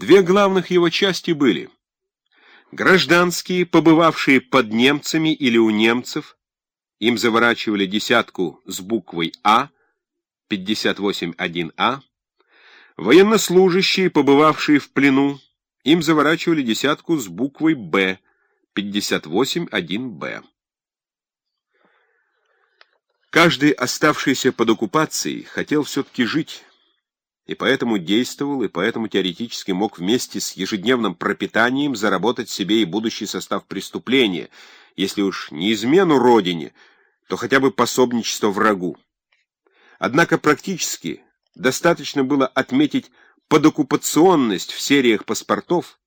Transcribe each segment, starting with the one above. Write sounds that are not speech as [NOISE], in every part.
Две главных его части были гражданские, побывавшие под немцами или у немцев, им заворачивали десятку с буквой «А», 58.1А, военнослужащие, побывавшие в плену, им заворачивали десятку с буквой «Б», 58.1Б. Каждый, оставшийся под оккупацией, хотел все-таки жить, и поэтому действовал, и поэтому теоретически мог вместе с ежедневным пропитанием заработать себе и будущий состав преступления, если уж не измену родине, то хотя бы пособничество врагу. Однако практически достаточно было отметить подоккупационность в сериях паспортов,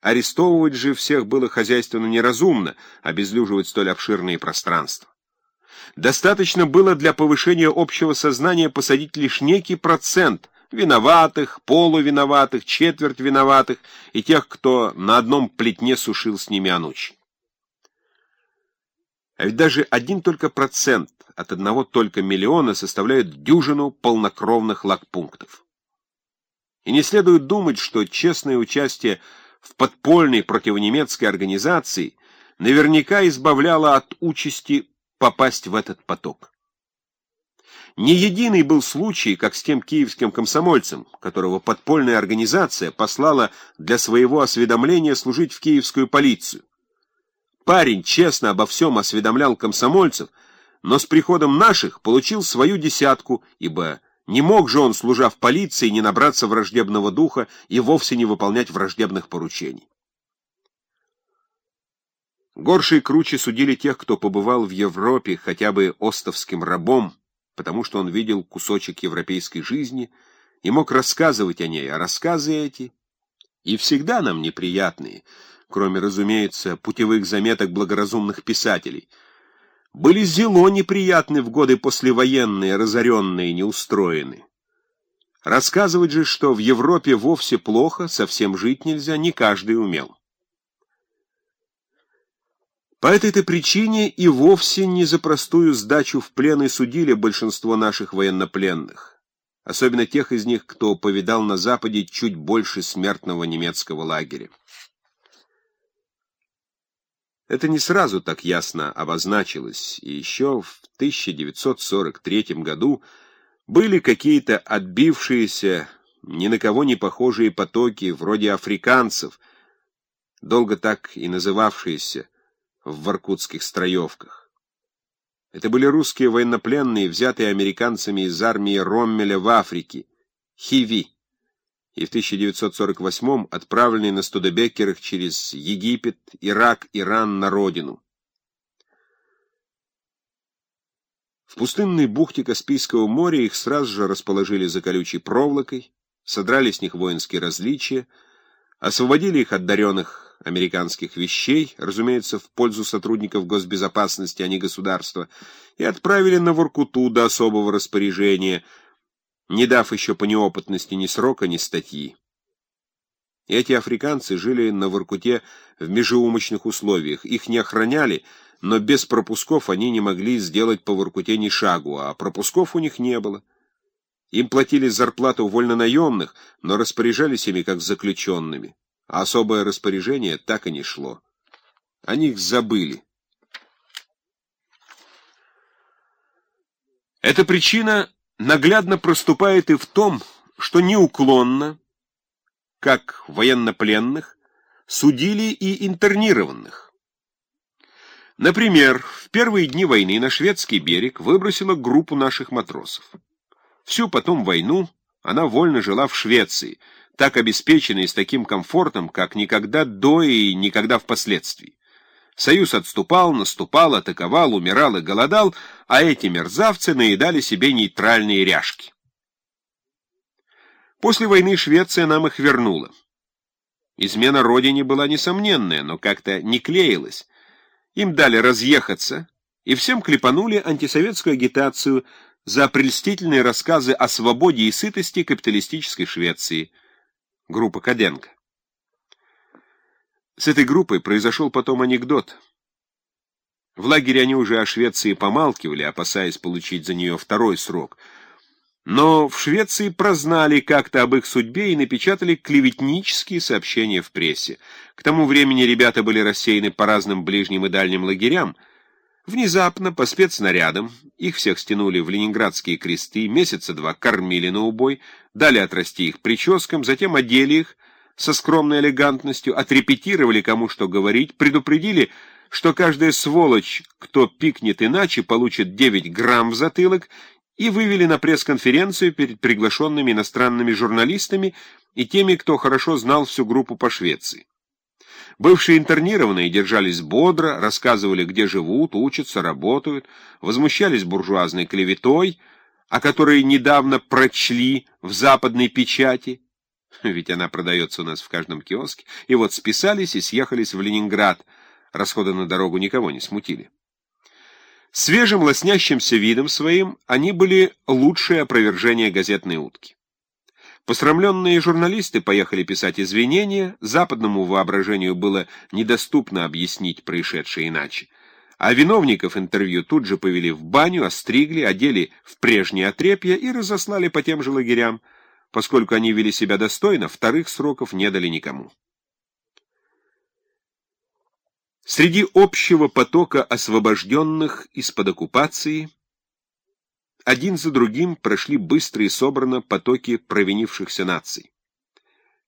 арестовывать же всех было хозяйственно неразумно, обезлюживать столь обширные пространства. Достаточно было для повышения общего сознания посадить лишь некий процент виноватых, полувиноватых, четверть виноватых и тех, кто на одном плетне сушил с ними анучи. А ведь даже один только процент от одного только миллиона составляет дюжину полнокровных лагпунктов. И не следует думать, что честное участие в подпольной противонемецкой организации наверняка избавляло от участи попасть в этот поток. Не единый был случай, как с тем киевским комсомольцем, которого подпольная организация послала для своего осведомления служить в киевскую полицию. Парень честно обо всем осведомлял комсомольцев, но с приходом наших получил свою десятку, ибо не мог же он, служа в полиции, не набраться враждебного духа и вовсе не выполнять враждебных поручений. Горше и круче судили тех, кто побывал в Европе хотя бы остовским рабом, потому что он видел кусочек европейской жизни и мог рассказывать о ней, а рассказы эти и всегда нам неприятные, кроме, разумеется, путевых заметок благоразумных писателей, были зело неприятны в годы послевоенные, разоренные, неустроенные. Рассказывать же, что в Европе вовсе плохо, совсем жить нельзя, не каждый умел. По этой-то причине и вовсе не за простую сдачу в плен и судили большинство наших военнопленных, особенно тех из них, кто повидал на Западе чуть больше смертного немецкого лагеря. Это не сразу так ясно обозначилось, и еще в 1943 году были какие-то отбившиеся, ни на кого не похожие потоки, вроде африканцев, долго так и называвшиеся, в воркутских строевках. Это были русские военнопленные, взятые американцами из армии Роммеля в Африке, Хиви, и в 1948-м отправленные на Студебекерах через Египет, Ирак, Иран на родину. В пустынной бухте Каспийского моря их сразу же расположили за колючей проволокой, содрали с них воинские различия, освободили их от даренных американских вещей, разумеется, в пользу сотрудников госбезопасности, а не государства, и отправили на Воркуту до особого распоряжения, не дав еще по неопытности ни срока, ни статьи. Эти африканцы жили на Воркуте в межеумочных условиях, их не охраняли, но без пропусков они не могли сделать по Воркуте ни шагу, а пропусков у них не было. Им платили зарплату вольнонаемных, но распоряжались ими как заключенными а особое распоряжение так и не шло. О них забыли. Эта причина наглядно проступает и в том, что неуклонно, как военнопленных, судили и интернированных. Например, в первые дни войны на шведский берег выбросила группу наших матросов. Всю потом войну она вольно жила в Швеции – так обеспеченный с таким комфортом, как никогда до и никогда впоследствии. Союз отступал, наступал, атаковал, умирал и голодал, а эти мерзавцы наедали себе нейтральные ряжки. После войны Швеция нам их вернула. Измена родине была несомненная, но как-то не клеилась. Им дали разъехаться, и всем клепанули антисоветскую агитацию за прельстительные рассказы о свободе и сытости капиталистической Швеции – группа Каденко. С этой группой произошел потом анекдот. В лагере они уже о Швеции помалкивали, опасаясь получить за нее второй срок. Но в Швеции прознали как-то об их судьбе и напечатали клеветнические сообщения в прессе. К тому времени ребята были рассеяны по разным ближним и дальним лагерям. Внезапно, по спецнарядам, их всех стянули в ленинградские кресты, месяца два кормили на убой, дали отрасти их прическам, затем одели их со скромной элегантностью, отрепетировали кому что говорить, предупредили, что каждая сволочь, кто пикнет иначе, получит 9 грамм в затылок и вывели на пресс-конференцию перед приглашенными иностранными журналистами и теми, кто хорошо знал всю группу по Швеции. Бывшие интернированные держались бодро, рассказывали, где живут, учатся, работают, возмущались буржуазной клеветой, о которой недавно прочли в западной печати, [LAUGHS] ведь она продается у нас в каждом киоске, и вот списались и съехались в Ленинград, расходы на дорогу никого не смутили. Свежим лоснящимся видом своим они были лучшее опровержение газетной утки. Посрамленные журналисты поехали писать извинения, западному воображению было недоступно объяснить происшедшее иначе. А виновников интервью тут же повели в баню, остригли, одели в прежние отрепья и разослали по тем же лагерям. Поскольку они вели себя достойно, вторых сроков не дали никому. Среди общего потока освобожденных из-под оккупации один за другим прошли быстро и собрано потоки провинившихся наций.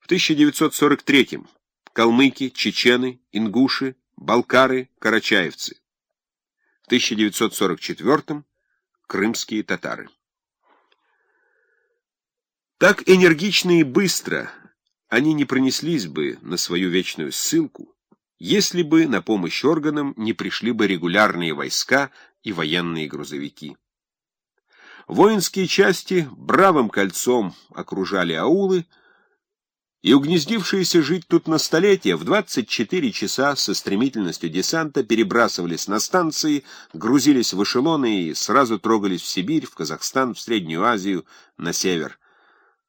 В 1943-м калмыки, чечены, ингуши, балкары, карачаевцы. В 1944-м крымские татары. Так энергично и быстро они не пронеслись бы на свою вечную ссылку, если бы на помощь органам не пришли бы регулярные войска и военные грузовики. Воинские части бравым кольцом окружали аулы, и угнездившиеся жить тут на столетия в 24 часа со стремительностью десанта перебрасывались на станции, грузились в эшелоны и сразу трогались в Сибирь, в Казахстан, в Среднюю Азию, на север.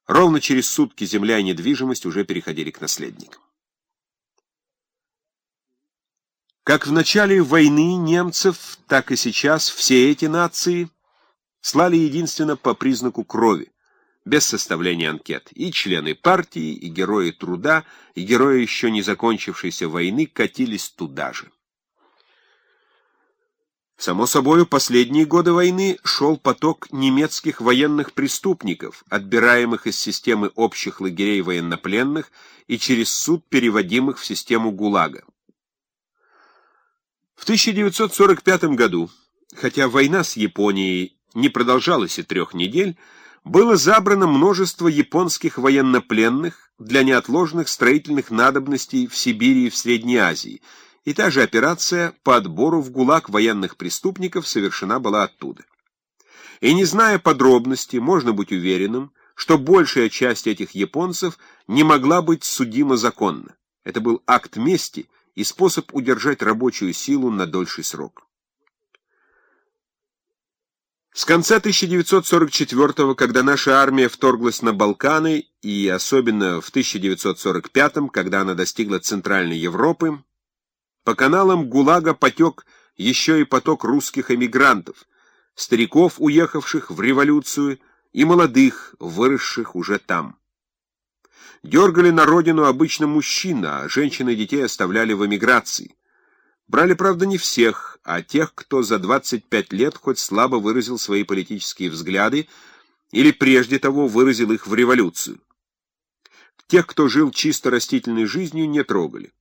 Ровно через сутки земля и недвижимость уже переходили к наследникам. Как в начале войны немцев, так и сейчас все эти нации слали единственно по признаку крови, без составления анкет. И члены партии, и герои труда, и герои еще не закончившейся войны катились туда же. Само собой, последние годы войны шел поток немецких военных преступников, отбираемых из системы общих лагерей военнопленных и через суд переводимых в систему ГУЛАГа. В 1945 году, хотя война с Японией не продолжалась и трех недель, было забрано множество японских военнопленных для неотложных строительных надобностей в Сибири и в Средней Азии, и та же операция по отбору в ГУЛАГ военных преступников совершена была оттуда. И не зная подробностей, можно быть уверенным, что большая часть этих японцев не могла быть судима законно. Это был акт мести, и способ удержать рабочую силу на дольший срок. С конца 1944 когда наша армия вторглась на Балканы, и особенно в 1945 когда она достигла Центральной Европы, по каналам ГУЛАГа потек еще и поток русских эмигрантов, стариков, уехавших в революцию, и молодых, выросших уже там. Дергали на родину обычно мужчин, а женщин и детей оставляли в эмиграции. Брали, правда, не всех, а тех, кто за 25 лет хоть слабо выразил свои политические взгляды или прежде того выразил их в революцию. Тех, кто жил чисто растительной жизнью, не трогали.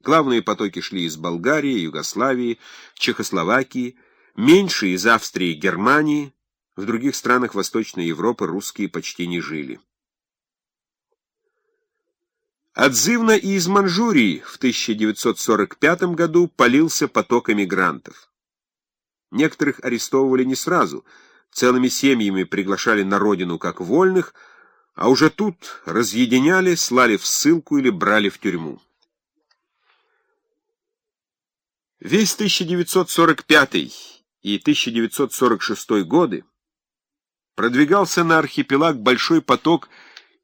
Главные потоки шли из Болгарии, Югославии, Чехословакии, меньше из Австрии и Германии. В других странах Восточной Европы русские почти не жили. Отзывно и из Манчжурии в 1945 году полился поток эмигрантов. Некоторых арестовывали не сразу, целыми семьями приглашали на родину как вольных, а уже тут разъединяли, слали в ссылку или брали в тюрьму. Весь 1945 и 1946 годы продвигался на архипелаг большой поток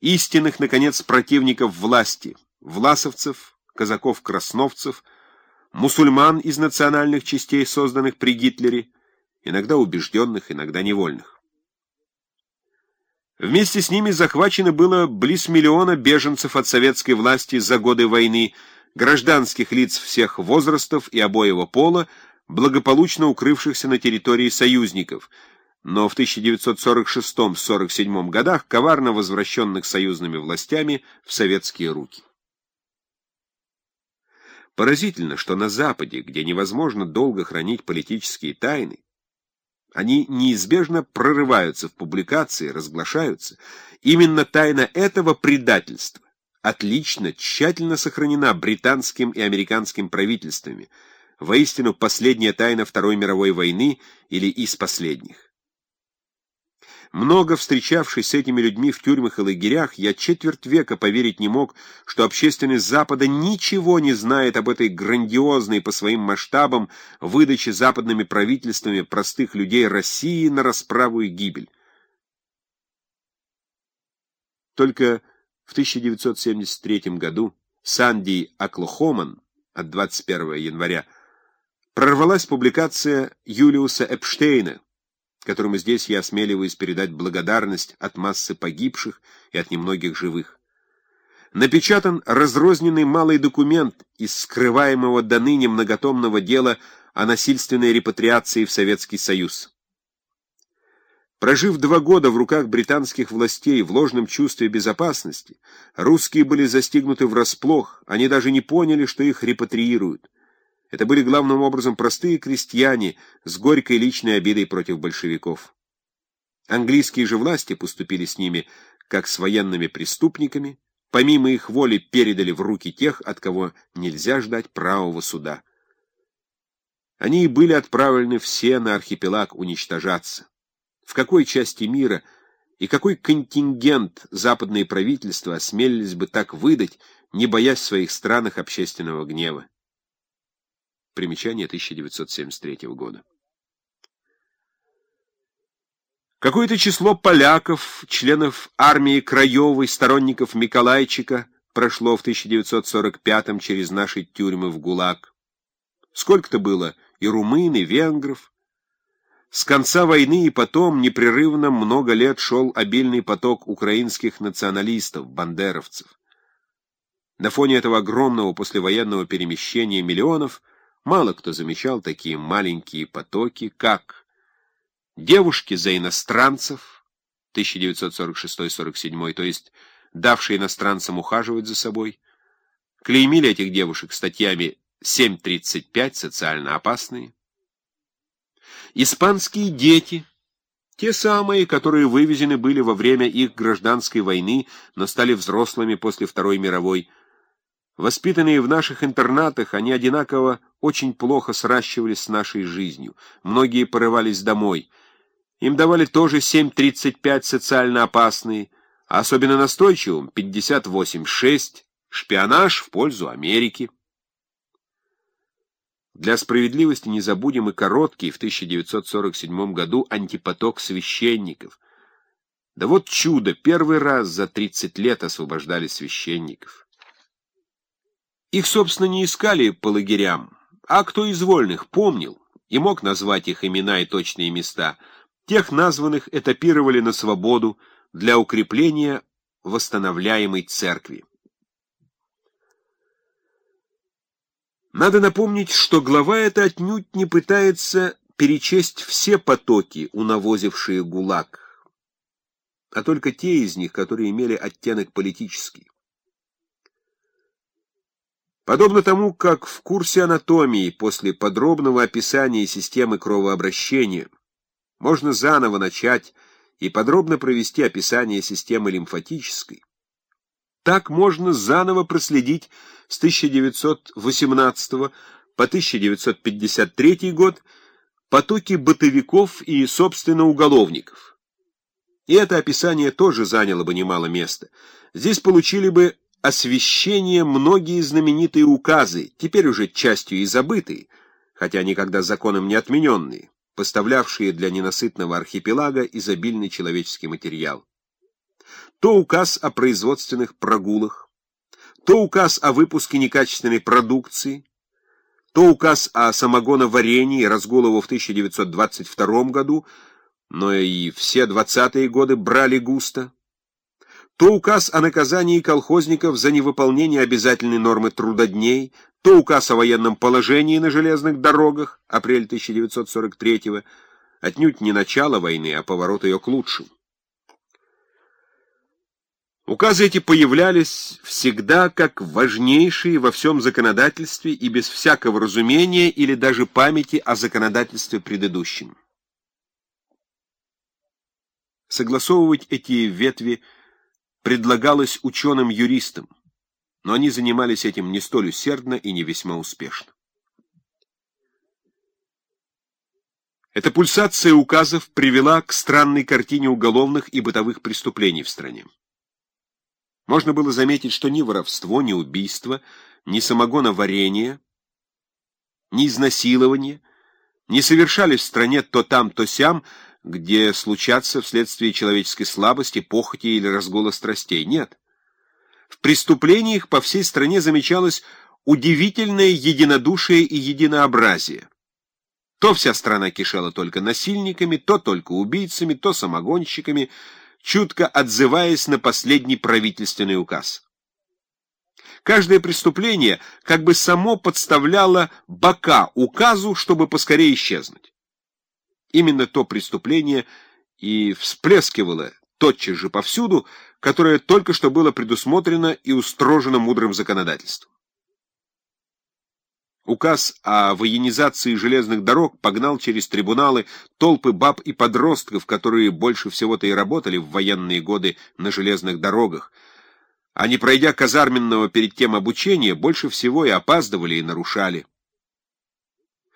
истинных, наконец, противников власти, власовцев, казаков-красновцев, мусульман из национальных частей, созданных при Гитлере, иногда убежденных, иногда невольных. Вместе с ними захвачено было близ миллиона беженцев от советской власти за годы войны, гражданских лиц всех возрастов и обоего пола, благополучно укрывшихся на территории союзников, но в 1946-47 годах коварно возвращенных союзными властями в советские руки. Поразительно, что на Западе, где невозможно долго хранить политические тайны, они неизбежно прорываются в публикации, разглашаются. Именно тайна этого предательства отлично, тщательно сохранена британским и американским правительствами, воистину последняя тайна Второй мировой войны или из последних. Много встречавшись с этими людьми в тюрьмах и лагерях, я четверть века поверить не мог, что общественность Запада ничего не знает об этой грандиозной по своим масштабам выдаче западными правительствами простых людей России на расправу и гибель. Только в 1973 году Санди Оклахоман от 21 января прорвалась публикация Юлиуса Эпштейна, которому здесь я осмеливаюсь передать благодарность от массы погибших и от немногих живых. Напечатан разрозненный малый документ из скрываемого до ныне многотомного дела о насильственной репатриации в Советский Союз. Прожив два года в руках британских властей в ложном чувстве безопасности, русские были застигнуты врасплох, они даже не поняли, что их репатриируют. Это были главным образом простые крестьяне с горькой личной обидой против большевиков. Английские же власти поступили с ними как с военными преступниками, помимо их воли передали в руки тех, от кого нельзя ждать правого суда. Они и были отправлены все на архипелаг уничтожаться. В какой части мира и какой контингент западные правительства осмелились бы так выдать, не боясь в своих странах общественного гнева? Примечание 1973 года. Какое-то число поляков, членов армии Краевой, сторонников Миколайчика, прошло в 1945 через наши тюрьмы в ГУЛАГ. Сколько-то было и румын, и венгров. С конца войны и потом непрерывно много лет шел обильный поток украинских националистов, бандеровцев. На фоне этого огромного послевоенного перемещения миллионов – Мало кто замечал такие маленькие потоки, как девушки за иностранцев 1946-47, то есть давшие иностранцам ухаживать за собой, клеймили этих девушек статьями 7.35 социально опасные. Испанские дети, те самые, которые вывезены были во время их гражданской войны, но стали взрослыми после Второй мировой Воспитанные в наших интернатах, они одинаково очень плохо сращивались с нашей жизнью. Многие порывались домой. Им давали тоже 7.35 социально опасные, а особенно настойчивым 58.6, шпионаж в пользу Америки. Для справедливости не забудем и короткий в 1947 году антипоток священников. Да вот чудо, первый раз за 30 лет освобождали священников. Их, собственно, не искали по лагерям, а кто из вольных помнил и мог назвать их имена и точные места, тех названных этапировали на свободу для укрепления восстановляемой церкви. Надо напомнить, что глава эта отнюдь не пытается перечесть все потоки, унавозившие ГУЛАГ, а только те из них, которые имели оттенок политический. Подобно тому, как в курсе анатомии после подробного описания системы кровообращения можно заново начать и подробно провести описание системы лимфатической, так можно заново проследить с 1918 по 1953 год потоки бытовиков и, собственно, уголовников. И это описание тоже заняло бы немало места. Здесь получили бы освящение многие знаменитые указы, теперь уже частью и забытые, хотя никогда законом не отмененные, поставлявшие для ненасытного архипелага изобильный человеческий материал. То указ о производственных прогулах, то указ о выпуске некачественной продукции, то указ о самогоноварении, разгулову в 1922 году, но и все двадцатые годы брали густо, то указ о наказании колхозников за невыполнение обязательной нормы трудодней, то указ о военном положении на железных дорогах, апрель 1943 отнюдь не начало войны, а поворот ее к лучшему. Указы эти появлялись всегда как важнейшие во всем законодательстве и без всякого разумения или даже памяти о законодательстве предыдущем. Согласовывать эти ветви предлагалось ученым-юристам, но они занимались этим не столь усердно и не весьма успешно. Эта пульсация указов привела к странной картине уголовных и бытовых преступлений в стране. Можно было заметить, что ни воровство, ни убийство, ни самогоноварение, ни изнасилование не совершались в стране то там, то сям, где случатся вследствие человеческой слабости, похоти или разгула страстей. Нет. В преступлениях по всей стране замечалось удивительное единодушие и единообразие. То вся страна кишела только насильниками, то только убийцами, то самогонщиками, чутко отзываясь на последний правительственный указ. Каждое преступление как бы само подставляло бока указу, чтобы поскорее исчезнуть. Именно то преступление и всплескивало тотчас же повсюду, которое только что было предусмотрено и устрожено мудрым законодательством. Указ о военизации железных дорог погнал через трибуналы толпы баб и подростков, которые больше всего-то и работали в военные годы на железных дорогах, а не пройдя казарменного перед тем обучения, больше всего и опаздывали и нарушали.